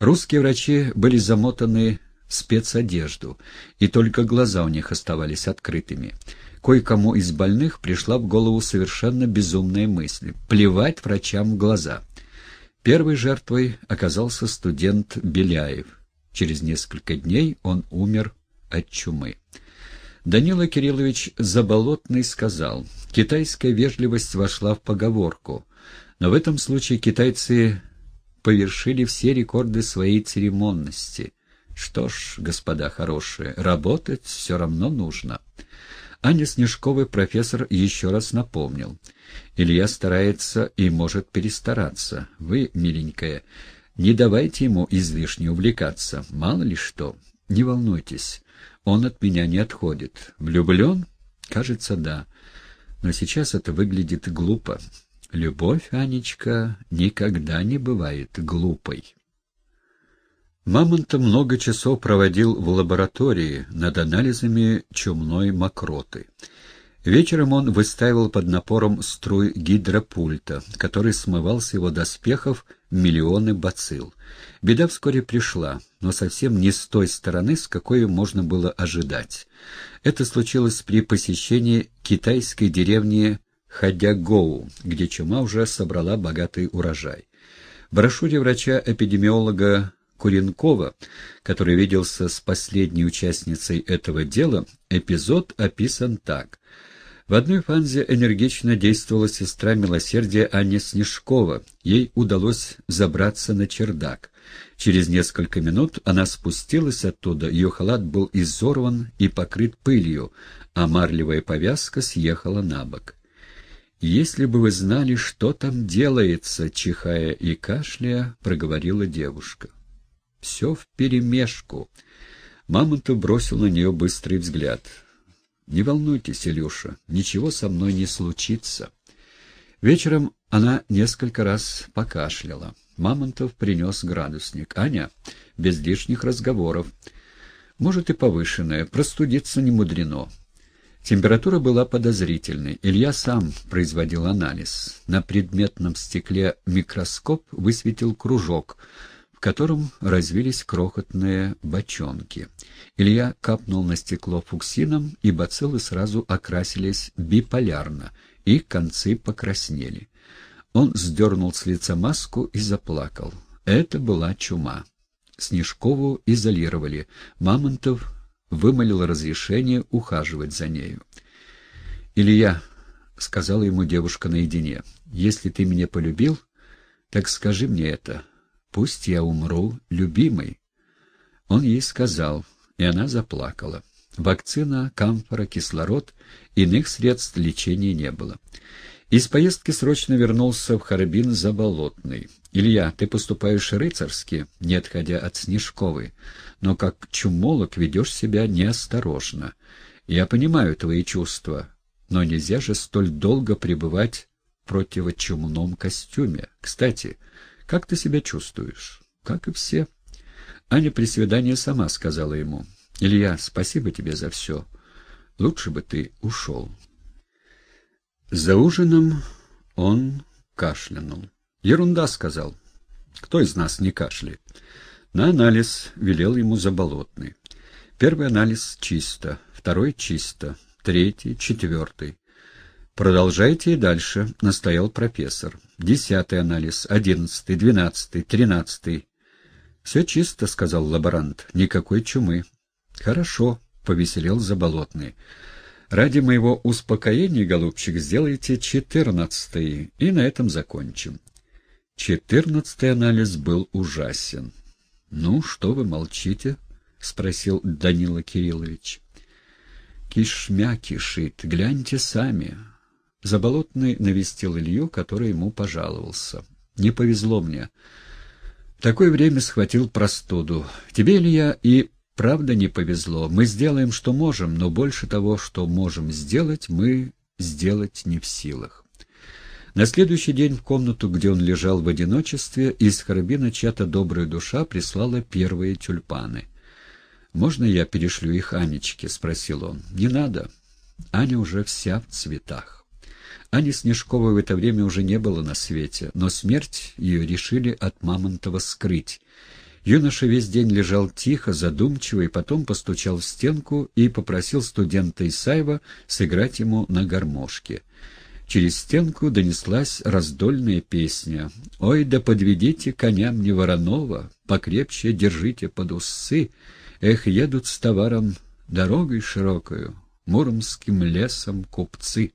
Русские врачи были замотаны в спецодежду, и только глаза у них оставались открытыми. Кое-кому из больных пришла в голову совершенно безумная мысль — плевать врачам в глаза. Первой жертвой оказался студент Беляев. Через несколько дней он умер от чумы. Данила Кириллович Заболотный сказал, китайская вежливость вошла в поговорку, но в этом случае китайцы повершили все рекорды своей церемонности. Что ж, господа хорошие, работать все равно нужно. Аня Снежковой профессор еще раз напомнил. Илья старается и может перестараться. Вы, миленькая, не давайте ему излишне увлекаться. Мало ли что. Не волнуйтесь. Он от меня не отходит. Влюблен? Кажется, да. Но сейчас это выглядит глупо. Любовь, Анечка, никогда не бывает глупой. Мамонтов много часов проводил в лаборатории над анализами чумной мокроты. Вечером он выстаивал под напором струй гидропульта, который смывал с его доспехов миллионы бацилл. Беда вскоре пришла, но совсем не с той стороны, с какой можно было ожидать. Это случилось при посещении китайской деревни Хадягоу, где чума уже собрала богатый урожай. В брошюре врача-эпидемиолога Куренкова, который виделся с последней участницей этого дела, эпизод описан так. В одной фанзе энергично действовала сестра милосердия Аня Снежкова. Ей удалось забраться на чердак. Через несколько минут она спустилась оттуда, ее халат был изорван и покрыт пылью, а марлевая повязка съехала на бок. «Если бы вы знали, что там делается», — чихая и кашляя, проговорила девушка. «Все вперемешку». Мамонтов бросил на нее быстрый взгляд. «Не волнуйтесь, Илюша, ничего со мной не случится». Вечером она несколько раз покашляла. Мамонтов принес градусник. «Аня, без лишних разговоров. Может и повышенная, простудиться не мудрено». Температура была подозрительной. Илья сам производил анализ. На предметном стекле микроскоп высветил кружок, в котором развились крохотные бочонки. Илья капнул на стекло фуксином, и бациллы сразу окрасились биполярно, их концы покраснели. Он сдернул с лица маску и заплакал. Это была чума. Снежкову изолировали. Мамонтов вымолил разрешение ухаживать за нею. «Илья», — сказала ему девушка наедине, — «если ты меня полюбил, так скажи мне это. Пусть я умру, любимый». Он ей сказал, и она заплакала. Вакцина, камфора, кислород, иных средств лечения не было. Из поездки срочно вернулся в Харбин Заболотный. «Илья, ты поступаешь рыцарски, не отходя от Снежковой, но как чумолок ведешь себя неосторожно. Я понимаю твои чувства, но нельзя же столь долго пребывать в противочумном костюме. Кстати, как ты себя чувствуешь?» «Как и все». Аня при свидании сама сказала ему. «Илья, спасибо тебе за все. Лучше бы ты ушел». За ужином он кашлянул. «Ерунда», — сказал. «Кто из нас не кашляет?» На анализ велел ему Заболотный. Первый анализ чисто, второй чисто, третий, четвертый. «Продолжайте и дальше», — настоял профессор. Десятый анализ, одиннадцатый, двенадцатый, тринадцатый. «Все чисто», — сказал лаборант, — «никакой чумы». «Хорошо», — повеселел Заболотный. Ради моего успокоения, голубчик, сделайте четырнадцатый, и на этом закончим. Четырнадцатый анализ был ужасен. — Ну, что вы молчите? — спросил Данила Кириллович. — Кишмя кишит, гляньте сами. Заболотный навестил Илью, который ему пожаловался. — Не повезло мне. В такое время схватил простуду. Тебе, Илья, и Правда, не повезло. Мы сделаем, что можем, но больше того, что можем сделать, мы сделать не в силах. На следующий день в комнату, где он лежал в одиночестве, из Харбина чья-то добрая душа прислала первые тюльпаны. «Можно я перешлю их Анечке?» — спросил он. «Не надо. Аня уже вся в цветах». Ани Снежковой в это время уже не было на свете, но смерть ее решили от Мамонтова скрыть, Юноша весь день лежал тихо, задумчиво, и потом постучал в стенку и попросил студента Исаева сыграть ему на гармошке. Через стенку донеслась раздольная песня. «Ой, да подведите коня мне Воронова, покрепче держите под усы. Эх, едут с товаром дорогой широкою, муромским лесом купцы».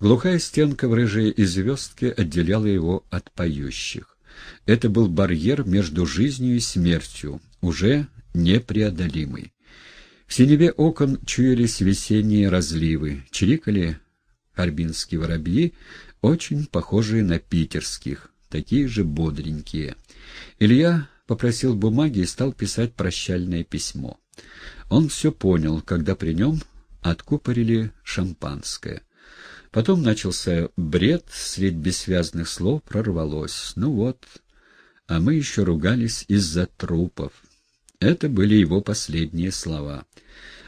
Глухая стенка в рыжей известке отделяла его от поющих. Это был барьер между жизнью и смертью, уже непреодолимый. В синеве окон чуялись весенние разливы, чирикали арбинские воробьи, очень похожие на питерских, такие же бодренькие. Илья попросил бумаги и стал писать прощальное письмо. Он все понял, когда при нем откупорили шампанское. Потом начался бред, средь бессвязных слов прорвалось. Ну вот, а мы еще ругались из-за трупов. Это были его последние слова.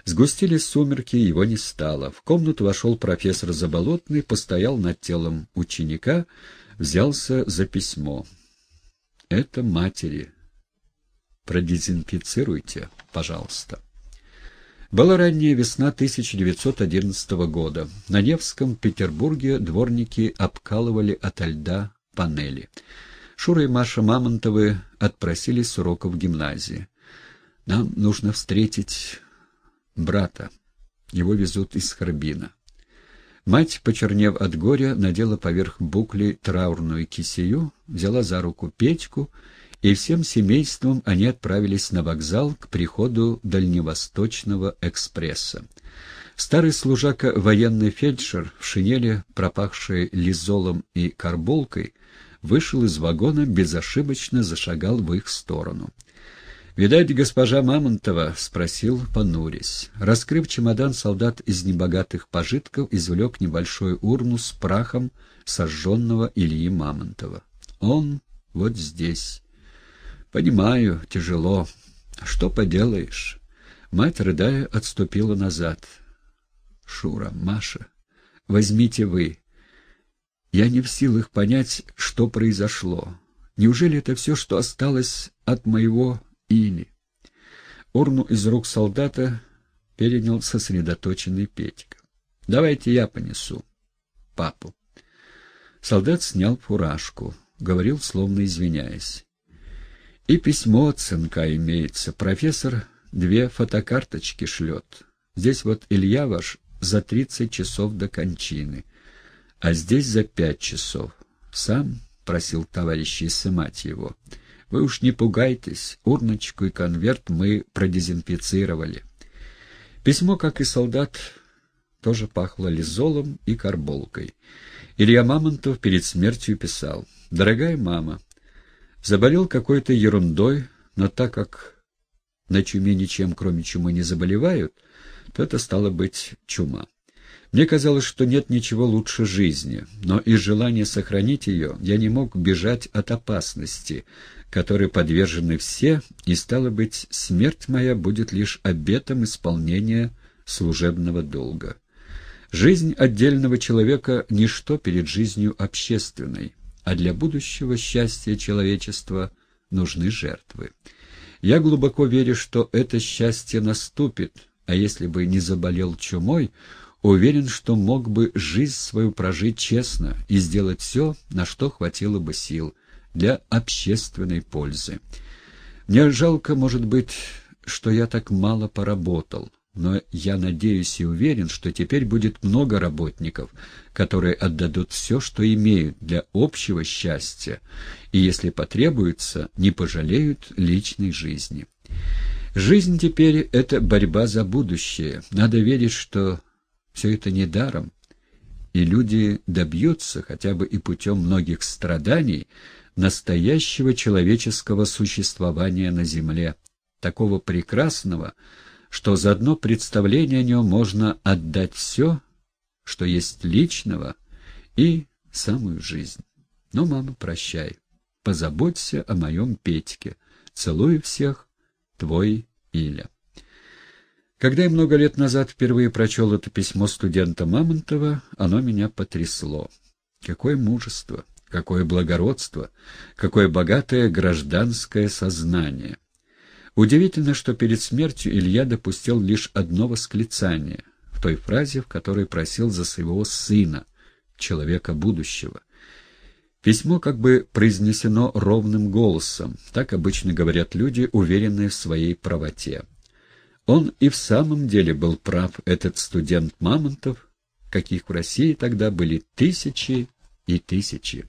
Сгустились сумерки, его не стало. В комнату вошел профессор Заболотный, постоял над телом ученика, взялся за письмо. «Это матери. Продезинфицируйте, пожалуйста». Была ранняя весна 1911 года. На Невском Петербурге дворники обкалывали ото льда панели. Шура и Маша Мамонтовы отпросились с уроков гимназии. «Нам нужно встретить брата. Его везут из Харбина». Мать, почернев от горя, надела поверх букли траурную кисею, взяла за руку Петьку и всем семейством они отправились на вокзал к приходу Дальневосточного экспресса. Старый служака военный фельдшер в шинели, пропахшей лизолом и карболкой, вышел из вагона, безошибочно зашагал в их сторону. «Видать, госпожа Мамонтова?» — спросил, понурясь. Раскрыв чемодан, солдат из небогатых пожитков извлек небольшую урну с прахом сожженного Ильи Мамонтова. «Он вот здесь». «Понимаю, тяжело. Что поделаешь?» Мать, рыдая, отступила назад. «Шура, Маша, возьмите вы. Я не в силах понять, что произошло. Неужели это все, что осталось от моего Или?» Урну из рук солдата перенял сосредоточенный Петька. «Давайте я понесу. Папу». Солдат снял фуражку, говорил, словно извиняясь. И письмо от сынка имеется. Профессор две фотокарточки шлет. Здесь вот Илья ваш за тридцать часов до кончины, а здесь за пять часов. Сам просил товарищей сымать его. Вы уж не пугайтесь, урночку и конверт мы продезинфицировали. Письмо, как и солдат, тоже пахло лизолом и карболкой. Илья Мамонтов перед смертью писал. «Дорогая мама, Заболел какой-то ерундой, но так как на чуме ничем, кроме чумы, не заболевают, то это стало быть чума. Мне казалось, что нет ничего лучше жизни, но из желания сохранить ее я не мог бежать от опасности, которой подвержены все, и, стало быть, смерть моя будет лишь обетом исполнения служебного долга. Жизнь отдельного человека — ничто перед жизнью общественной а для будущего счастья человечества нужны жертвы. Я глубоко верю, что это счастье наступит, а если бы не заболел чумой, уверен, что мог бы жизнь свою прожить честно и сделать все, на что хватило бы сил, для общественной пользы. Мне жалко, может быть, что я так мало поработал, но я надеюсь и уверен, что теперь будет много работников, которые отдадут все, что имеют для общего счастья, и, если потребуется, не пожалеют личной жизни. Жизнь теперь — это борьба за будущее. Надо верить, что все это не даром, и люди добьются, хотя бы и путем многих страданий, настоящего человеческого существования на земле, такого прекрасного, что за одно представление о нем можно отдать все, что есть личного, и самую жизнь. Но, мама, прощай. Позаботься о моем Петьке. Целую всех. Твой Иля. Когда я много лет назад впервые прочел это письмо студента Мамонтова, оно меня потрясло. Какое мужество! Какое благородство, какое богатое гражданское сознание. Удивительно, что перед смертью Илья допустил лишь одно восклицание в той фразе, в которой просил за своего сына, человека будущего. Письмо как бы произнесено ровным голосом, так обычно говорят люди, уверенные в своей правоте. Он и в самом деле был прав, этот студент Мамонтов, каких в России тогда были тысячи и тысячи.